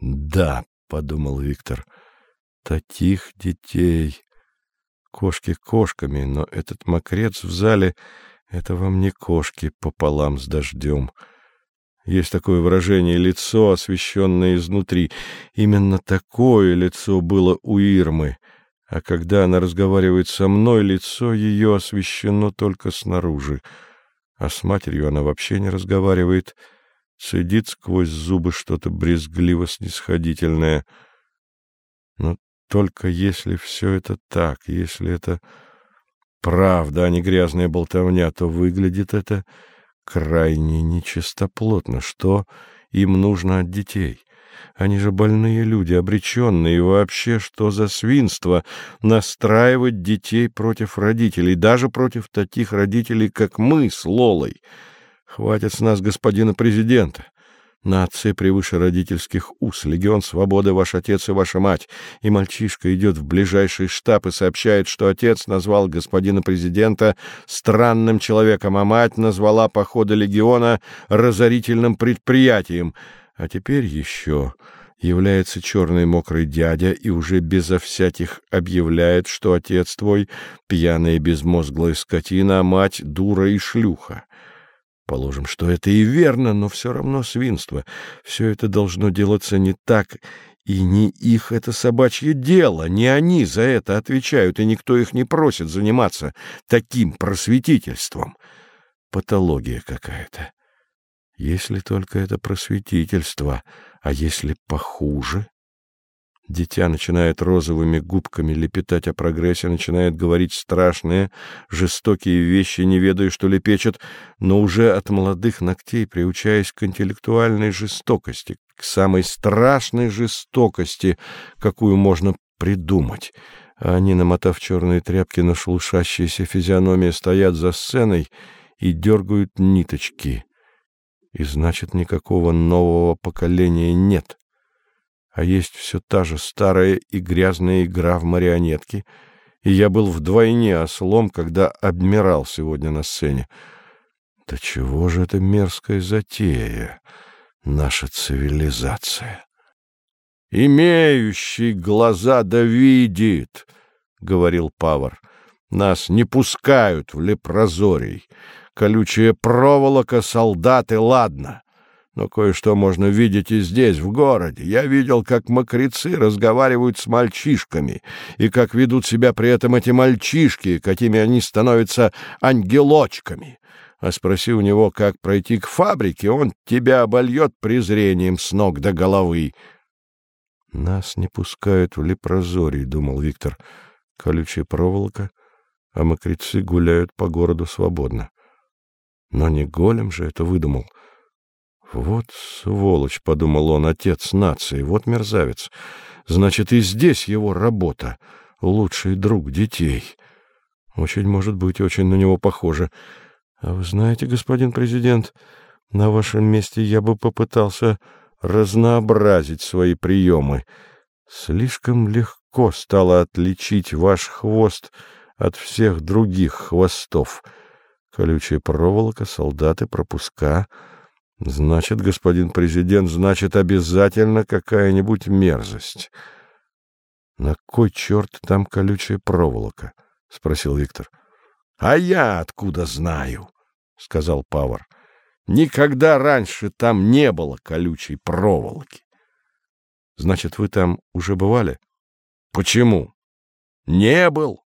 Да, подумал Виктор. Таких детей. Кошки кошками, но этот мокрец в зале — это вам не кошки пополам с дождем. Есть такое выражение «лицо, освещенное изнутри». Именно такое лицо было у Ирмы. А когда она разговаривает со мной, лицо ее освещено только снаружи. А с матерью она вообще не разговаривает, сидит сквозь зубы что-то брезгливо-снисходительное. Но только если все это так, если это правда, а не грязная болтовня, то выглядит это крайне нечистоплотно. Что им нужно от детей? Они же больные люди, обреченные, и вообще что за свинство настраивать детей против родителей, даже против таких родителей, как мы с Лолой. Хватит с нас господина президента. Нация превыше родительских уз, легион свободы, ваш отец и ваша мать. И мальчишка идет в ближайший штаб и сообщает, что отец назвал господина президента странным человеком, а мать назвала походы легиона разорительным предприятием. А теперь еще является черный мокрый дядя и уже безо всяких объявляет, что отец твой пьяная безмозглая скотина, а мать дура и шлюха. Положим, что это и верно, но все равно свинство. Все это должно делаться не так, и не их это собачье дело, не они за это отвечают, и никто их не просит заниматься таким просветительством. Патология какая-то. Если только это просветительство, а если похуже... Дитя начинает розовыми губками лепетать о прогрессе, начинает говорить страшные, жестокие вещи, не ведая, что лепечет, но уже от молодых ногтей приучаясь к интеллектуальной жестокости, к самой страшной жестокости, какую можно придумать. А они, намотав черные тряпки на шелушащиеся физиономии, стоят за сценой и дергают ниточки. И значит, никакого нового поколения нет а есть все та же старая и грязная игра в марионетки, и я был вдвойне ослом, когда обмирал сегодня на сцене. Да чего же это мерзкая затея, наша цивилизация? «Имеющий глаза да видит», — говорил Павар. «Нас не пускают в лепрозорий. Колючая проволока, солдаты, ладно. Но кое-что можно видеть и здесь, в городе. Я видел, как мокрецы разговаривают с мальчишками, и как ведут себя при этом эти мальчишки, какими они становятся ангелочками. А спроси у него, как пройти к фабрике, он тебя обольет презрением с ног до головы. — Нас не пускают в лепрозорий, — думал Виктор. Колючая проволока, а мокрецы гуляют по городу свободно. Но не голем же это выдумал — «Вот сволочь», — подумал он, — «отец нации, вот мерзавец. Значит, и здесь его работа, лучший друг детей. Очень, может быть, очень на него похоже. А вы знаете, господин президент, на вашем месте я бы попытался разнообразить свои приемы. Слишком легко стало отличить ваш хвост от всех других хвостов. Колючая проволока, солдаты, пропуска — Значит, господин президент, значит, обязательно какая-нибудь мерзость. На кой черт там колючая проволока? — спросил Виктор. — А я откуда знаю? — сказал Павар. — Никогда раньше там не было колючей проволоки. — Значит, вы там уже бывали? — Почему? — Не был.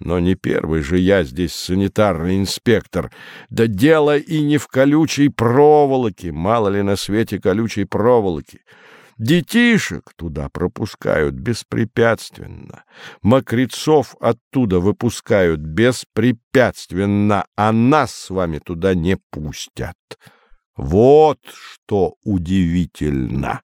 Но не первый же я здесь санитарный инспектор. Да дело и не в колючей проволоке, мало ли на свете колючей проволоки. Детишек туда пропускают беспрепятственно, мокрецов оттуда выпускают беспрепятственно, а нас с вами туда не пустят. Вот что удивительно!